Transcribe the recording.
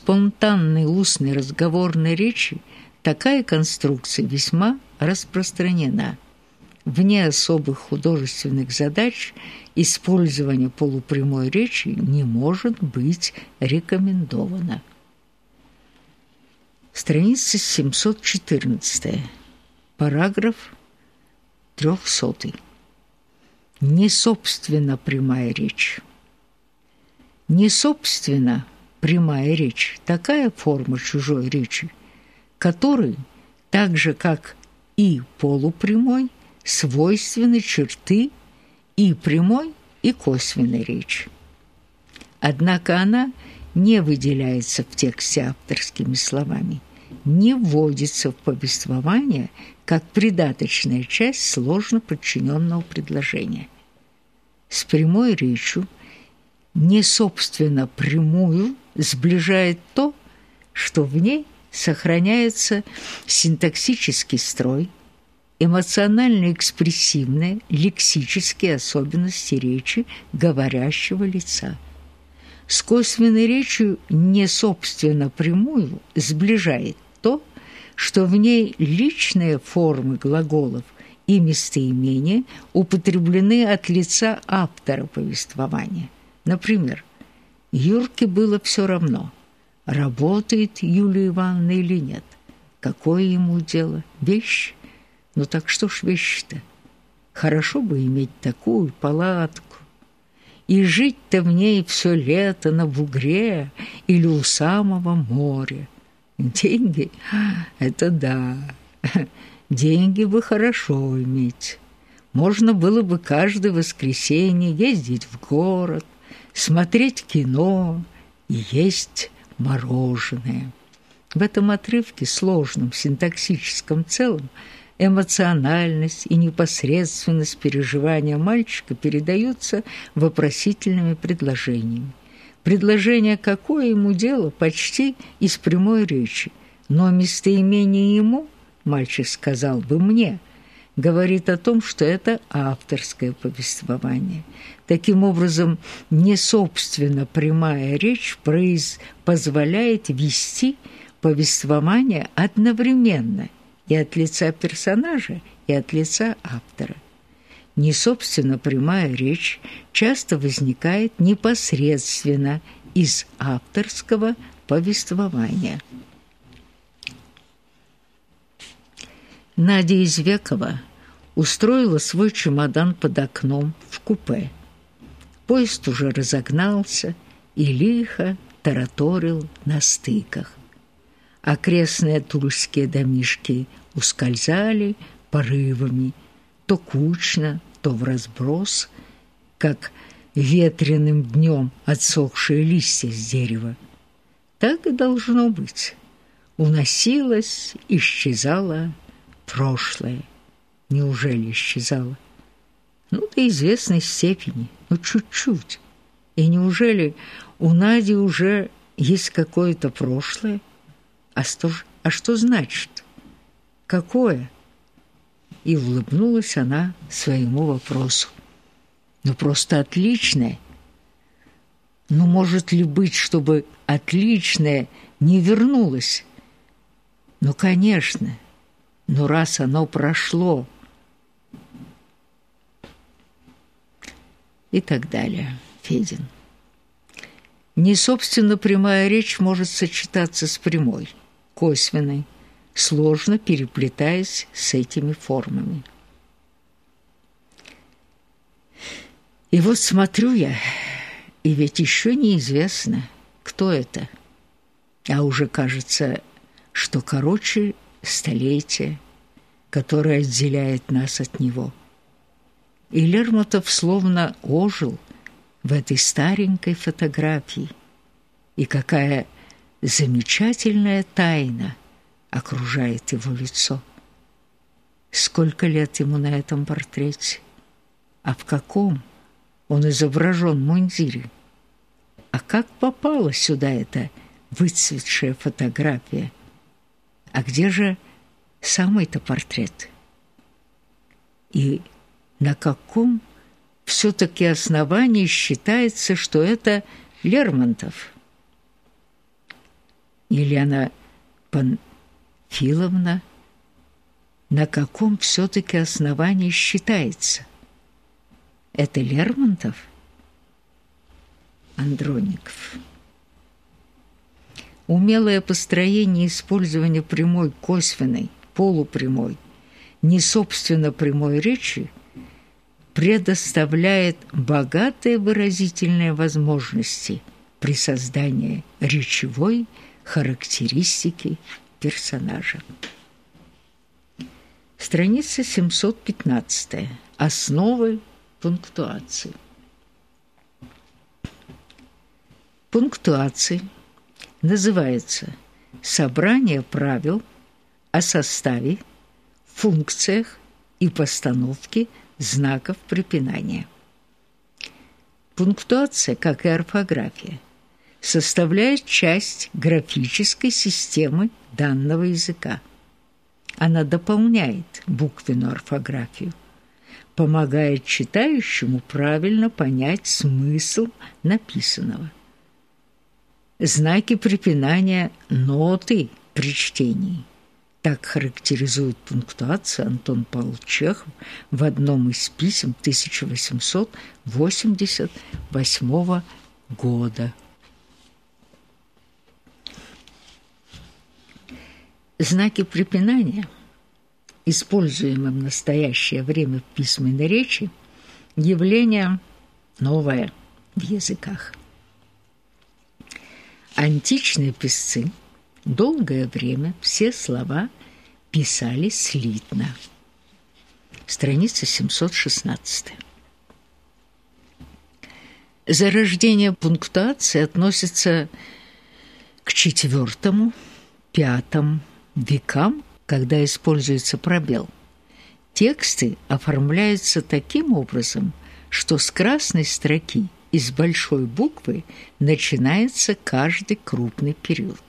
спонтанной устной разговорной речи такая конструкция весьма распространена. Вне особых художественных задач использование полупрямой речи не может быть рекомендовано. Страница 714. Параграф 300. Не собственно прямая речь. Не собственно прямая речь – такая форма чужой речи, которой, так же как и полупрямой, свойственны черты и прямой, и косвенной речи. Однако она не выделяется в тексте авторскими словами, не вводится в повествование как придаточная часть сложно подчиненного предложения. С прямой речью не собственно прямую сближает то, что в ней сохраняется синтаксический строй, эмоционально-экспрессивные лексические особенности речи говорящего лица. С косвенной речью не собственно прямую сближает то, что в ней личные формы глаголов и местоимения употреблены от лица автора повествования. Например, Юрке было все равно, работает Юлия Ивановна или нет. Какое ему дело? Вещь? Ну так что ж вещь-то? Хорошо бы иметь такую палатку. И жить-то в ней все лето на бугре или у самого моря. Деньги – это да. Деньги бы хорошо иметь. Можно было бы каждое воскресенье ездить в город, смотреть кино и есть мороженое. В этом отрывке, сложном синтаксическом целом, эмоциональность и непосредственность переживания мальчика передаются вопросительными предложениями. Предложение «какое ему дело» почти из прямой речи, но местоимение ему, мальчик сказал бы «мне», говорит о том, что это авторское повествование. Таким образом, не собственно прямая речь произ... позволяет вести повествование одновременно и от лица персонажа, и от лица автора. Не собственно прямая речь часто возникает непосредственно из авторского повествования. Надя Извекова устроила свой чемодан под окном в купе. Поезд уже разогнался и лихо тараторил на стыках. Окрестные тульские домишки ускользали порывами, то кучно, то в разброс, как ветреным днем отсохшие листья с дерева. Так и должно быть. Уносилось, исчезало прошлое. Неужели исчезало? Ну, до известной степени, ну, чуть-чуть. И неужели у Нади уже есть какое-то прошлое? А что, а что значит? Какое? И улыбнулась она своему вопросу. Ну, просто отличное. Ну, может ли быть, чтобы отличное не вернулось? Ну, конечно. Но раз оно прошло, и так далее. Федин. Не собственно прямая речь может сочетаться с прямой, косвенной, сложно переплетаясь с этими формами. И вот смотрю я, и ведь еще неизвестно, кто это. А уже кажется, что короче столетие, которое отделяет нас от него – и Лермонтов словно ожил в этой старенькой фотографии. И какая замечательная тайна окружает его лицо. Сколько лет ему на этом портрете? А в каком он изображен мундире? А как попала сюда эта выцветшая фотография? А где же самый-то портрет? И на каком все-таки основании считается, что это Лермонтов. Елена Панфиловна на каком все-таки основании считается? Это Лермонтов? Андроников. Умелое построение использования прямой, косвенной, полупрямой, не собственно прямой речи предоставляет богатые выразительные возможности при создании речевой характеристики персонажа. Страница 715. Основы пунктуации. Пунктуацией называется «Собрание правил о составе, функциях и постановке знаков препинания». Пунктуация, как и орфография, составляет часть графической системы данного языка – она дополняет буквенную орфографию, помогает читающему правильно понять смысл написанного. Знаки препинания ноты при чтении. Так характеризует пунктуацию Антон Павлович Чехов в одном из писем 1888 года. Знаки препинания, используемые в настоящее время в письменной речи, явление новое в языках. Античные писцы долгое время все слова писали слитно. Страница 716. Зарождение пунктуации относится к четвертому, пятому, векам, когда используется пробел. Тексты оформляются таким образом, что с красной строки из большой буквы начинается каждый крупный период.